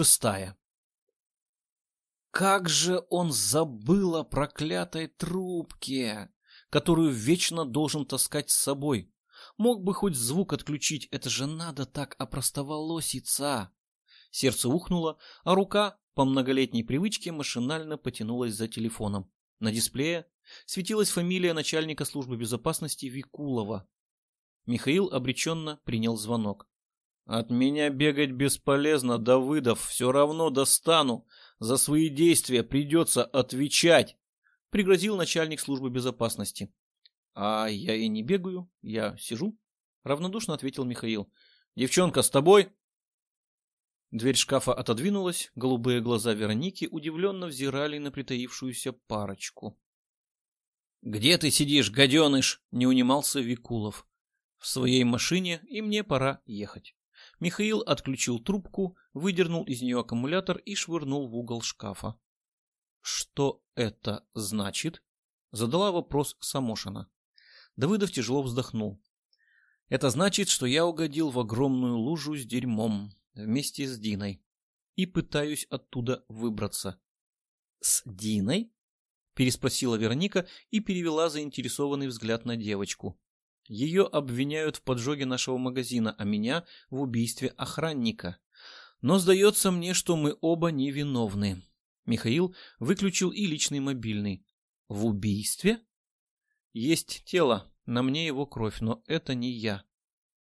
Шестая Как же он забыл о проклятой трубке, которую вечно должен таскать с собой. Мог бы хоть звук отключить, это же надо так опростоволоситься. Сердце ухнуло, а рука по многолетней привычке машинально потянулась за телефоном. На дисплее светилась фамилия начальника службы безопасности Викулова. Михаил обреченно принял звонок. «От меня бегать бесполезно, Давыдов, все равно достану. За свои действия придется отвечать», — пригрозил начальник службы безопасности. «А я и не бегаю, я сижу», — равнодушно ответил Михаил. «Девчонка с тобой?» Дверь шкафа отодвинулась, голубые глаза Вероники удивленно взирали на притаившуюся парочку. «Где ты сидишь, гаденыш?» — не унимался Викулов. «В своей машине, и мне пора ехать». Михаил отключил трубку, выдернул из нее аккумулятор и швырнул в угол шкафа. «Что это значит?» — задала вопрос Самошина. Давыдов тяжело вздохнул. «Это значит, что я угодил в огромную лужу с дерьмом вместе с Диной и пытаюсь оттуда выбраться». «С Диной?» — переспросила Вероника и перевела заинтересованный взгляд на девочку. Ее обвиняют в поджоге нашего магазина, а меня в убийстве охранника. Но сдается мне, что мы оба невиновны. Михаил выключил и личный мобильный. В убийстве? Есть тело, на мне его кровь, но это не я.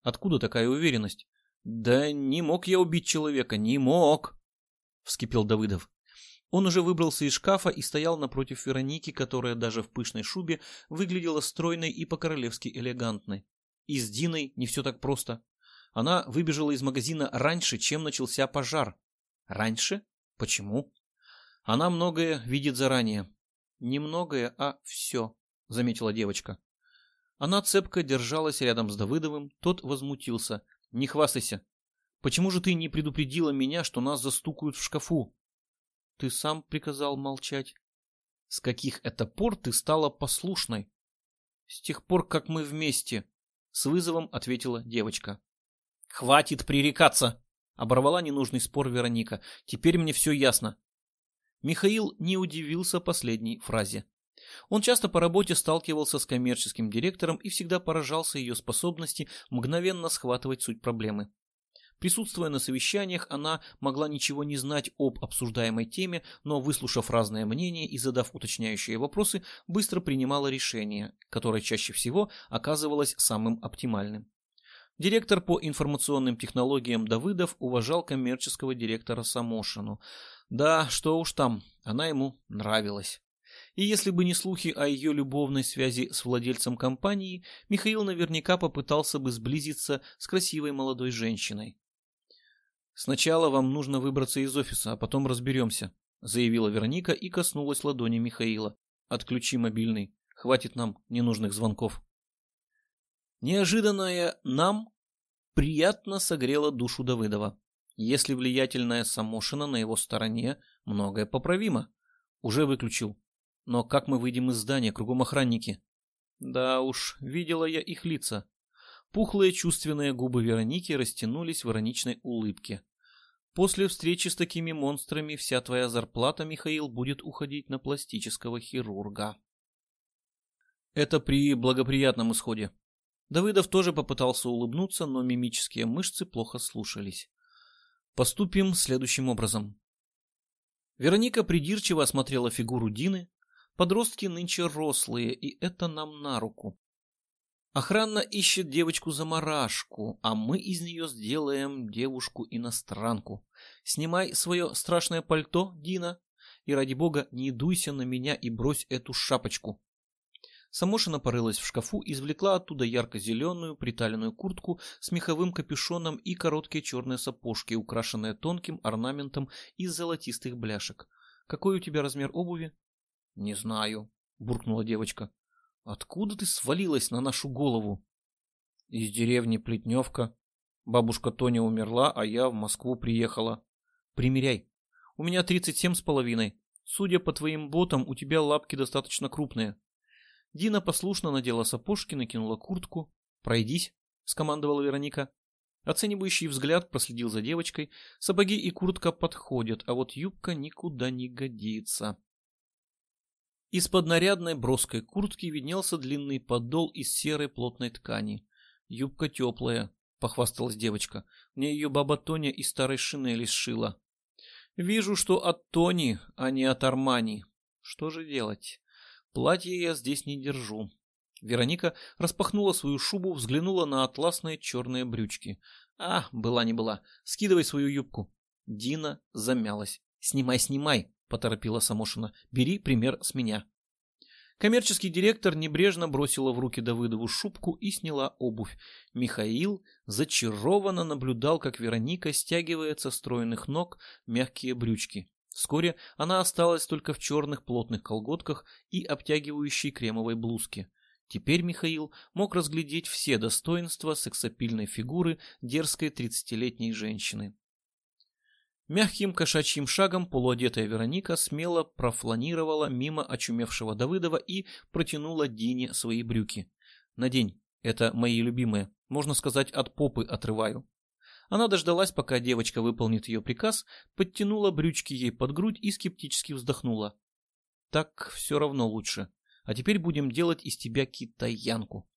Откуда такая уверенность? Да не мог я убить человека, не мог, вскипел Давыдов. Он уже выбрался из шкафа и стоял напротив Вероники, которая даже в пышной шубе выглядела стройной и по-королевски элегантной. И с Диной не все так просто. Она выбежала из магазина раньше, чем начался пожар. Раньше? Почему? Она многое видит заранее. Не многое, а все, заметила девочка. Она цепко держалась рядом с Давыдовым, тот возмутился. Не хвастайся. Почему же ты не предупредила меня, что нас застукают в шкафу? Ты сам приказал молчать. С каких это пор ты стала послушной? С тех пор, как мы вместе, с вызовом ответила девочка. Хватит пререкаться, оборвала ненужный спор Вероника. Теперь мне все ясно. Михаил не удивился последней фразе. Он часто по работе сталкивался с коммерческим директором и всегда поражался ее способности мгновенно схватывать суть проблемы. Присутствуя на совещаниях, она могла ничего не знать об обсуждаемой теме, но, выслушав разные мнения и задав уточняющие вопросы, быстро принимала решение, которое чаще всего оказывалось самым оптимальным. Директор по информационным технологиям Давыдов уважал коммерческого директора Самошину. Да, что уж там, она ему нравилась. И если бы не слухи о ее любовной связи с владельцем компании, Михаил наверняка попытался бы сблизиться с красивой молодой женщиной. «Сначала вам нужно выбраться из офиса, а потом разберемся», — заявила Вероника и коснулась ладони Михаила. «Отключи мобильный. Хватит нам ненужных звонков». Неожиданное «нам» приятно согрело душу Давыдова. Если влиятельная Самошина на его стороне, многое поправимо. Уже выключил. Но как мы выйдем из здания, кругом охранники? Да уж, видела я их лица. Пухлые чувственные губы Вероники растянулись в ироничной улыбке. После встречи с такими монстрами вся твоя зарплата, Михаил, будет уходить на пластического хирурга. Это при благоприятном исходе. Давыдов тоже попытался улыбнуться, но мимические мышцы плохо слушались. Поступим следующим образом. Вероника придирчиво осмотрела фигуру Дины. Подростки нынче рослые, и это нам на руку. Охрана ищет девочку-заморашку, а мы из нее сделаем девушку-иностранку. Снимай свое страшное пальто, Дина, и ради бога не дуйся на меня и брось эту шапочку. Самошина порылась в шкафу извлекла оттуда ярко-зеленую приталенную куртку с меховым капюшоном и короткие черные сапожки, украшенные тонким орнаментом из золотистых бляшек. «Какой у тебя размер обуви?» «Не знаю», — буркнула девочка. Откуда ты свалилась на нашу голову? Из деревни Плетневка. Бабушка Тоня умерла, а я в Москву приехала. Примеряй. У меня тридцать семь с половиной. Судя по твоим ботам, у тебя лапки достаточно крупные. Дина послушно надела сапожки, накинула куртку. Пройдись, скомандовала Вероника. Оценивающий взгляд проследил за девочкой. Сапоги и куртка подходят, а вот юбка никуда не годится. Из-под нарядной броской куртки виднелся длинный подол из серой плотной ткани. Юбка теплая, похвасталась девочка. Мне ее баба Тоня из старой шинели сшила. Вижу, что от Тони, а не от Армани. Что же делать? Платье я здесь не держу. Вероника распахнула свою шубу, взглянула на атласные черные брючки. А, была не была. Скидывай свою юбку. Дина замялась. Снимай, снимай, поторопила Самошина. Бери пример с меня. Коммерческий директор небрежно бросила в руки Давыдову шубку и сняла обувь. Михаил зачарованно наблюдал, как Вероника стягивает со стройных ног мягкие брючки. Вскоре она осталась только в черных плотных колготках и обтягивающей кремовой блузке. Теперь Михаил мог разглядеть все достоинства сексапильной фигуры дерзкой тридцатилетней женщины. Мягким кошачьим шагом полуодетая Вероника смело профланировала мимо очумевшего Давыдова и протянула Дине свои брюки. «Надень, это мои любимые, можно сказать, от попы отрываю». Она дождалась, пока девочка выполнит ее приказ, подтянула брючки ей под грудь и скептически вздохнула. «Так все равно лучше. А теперь будем делать из тебя китаянку».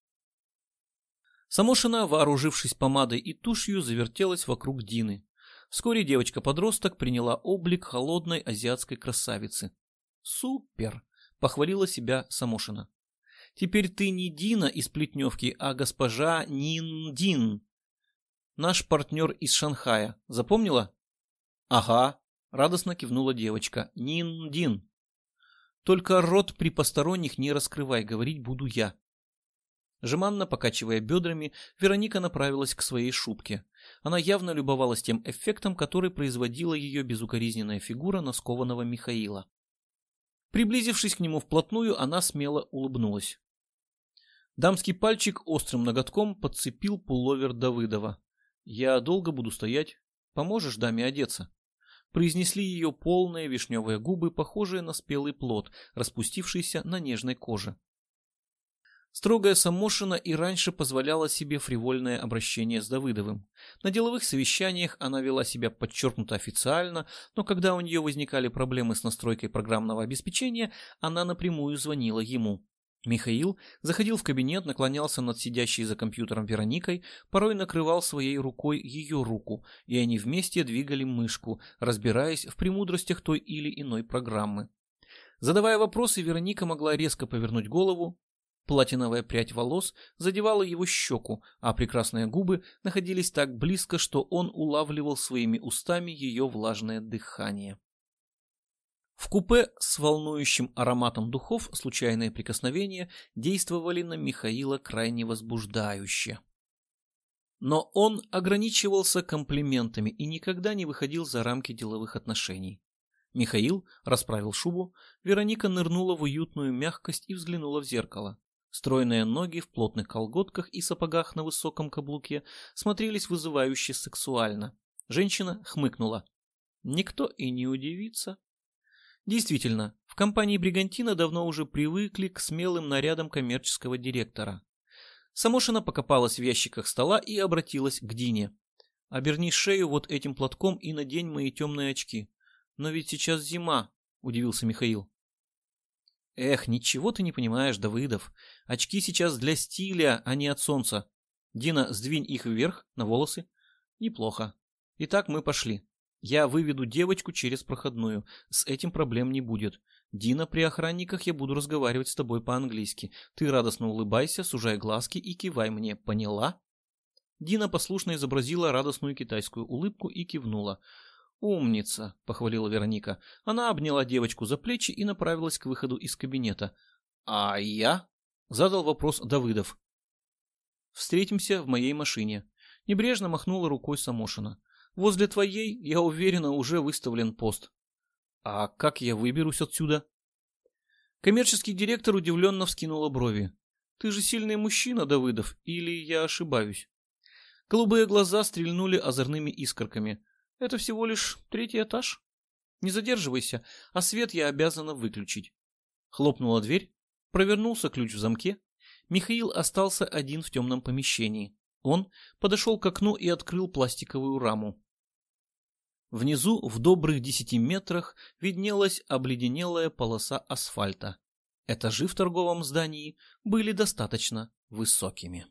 Самошина, вооружившись помадой и тушью, завертелась вокруг Дины. Вскоре девочка-подросток приняла облик холодной азиатской красавицы. «Супер!» — похвалила себя Самошина. «Теперь ты не Дина из Плетневки, а госпожа Ниндин. Наш партнер из Шанхая. Запомнила?» «Ага», — радостно кивнула девочка. «Ниндин». «Только рот при посторонних не раскрывай, говорить буду я». Жеманно покачивая бедрами, Вероника направилась к своей шубке. Она явно любовалась тем эффектом, который производила ее безукоризненная фигура наскованного Михаила. Приблизившись к нему вплотную, она смело улыбнулась. Дамский пальчик острым ноготком подцепил пуловер Давыдова. «Я долго буду стоять. Поможешь даме одеться?» Произнесли ее полные вишневые губы, похожие на спелый плод, распустившийся на нежной коже. Строгая Самошина и раньше позволяла себе фривольное обращение с Давыдовым. На деловых совещаниях она вела себя подчеркнуто официально, но когда у нее возникали проблемы с настройкой программного обеспечения, она напрямую звонила ему. Михаил заходил в кабинет, наклонялся над сидящей за компьютером Вероникой, порой накрывал своей рукой ее руку, и они вместе двигали мышку, разбираясь в премудростях той или иной программы. Задавая вопросы, Вероника могла резко повернуть голову, Платиновая прядь волос задевала его щеку, а прекрасные губы находились так близко, что он улавливал своими устами ее влажное дыхание. В купе с волнующим ароматом духов случайные прикосновения действовали на Михаила крайне возбуждающе. Но он ограничивался комплиментами и никогда не выходил за рамки деловых отношений. Михаил расправил шубу, Вероника нырнула в уютную мягкость и взглянула в зеркало. Стройные ноги в плотных колготках и сапогах на высоком каблуке смотрелись вызывающе сексуально. Женщина хмыкнула. Никто и не удивится. Действительно, в компании Бригантина давно уже привыкли к смелым нарядам коммерческого директора. Самошина покопалась в ящиках стола и обратилась к Дине. «Оберни шею вот этим платком и надень мои темные очки. Но ведь сейчас зима», — удивился Михаил. Эх, ничего ты не понимаешь, Давыдов. Очки сейчас для стиля, а не от солнца. Дина, сдвинь их вверх, на волосы. Неплохо. Итак, мы пошли. Я выведу девочку через проходную. С этим проблем не будет. Дина, при охранниках я буду разговаривать с тобой по-английски. Ты радостно улыбайся, сужай глазки и кивай мне. Поняла? Дина послушно изобразила радостную китайскую улыбку и кивнула. «Умница», — похвалила Вероника. Она обняла девочку за плечи и направилась к выходу из кабинета. «А я?» — задал вопрос Давыдов. «Встретимся в моей машине». Небрежно махнула рукой Самошина. «Возле твоей, я уверена, уже выставлен пост». «А как я выберусь отсюда?» Коммерческий директор удивленно вскинула брови. «Ты же сильный мужчина, Давыдов, или я ошибаюсь?» Голубые глаза стрельнули озорными искорками. Это всего лишь третий этаж. Не задерживайся, а свет я обязана выключить. Хлопнула дверь, провернулся ключ в замке. Михаил остался один в темном помещении. Он подошел к окну и открыл пластиковую раму. Внизу, в добрых десяти метрах, виднелась обледенелая полоса асфальта. Этажи в торговом здании были достаточно высокими.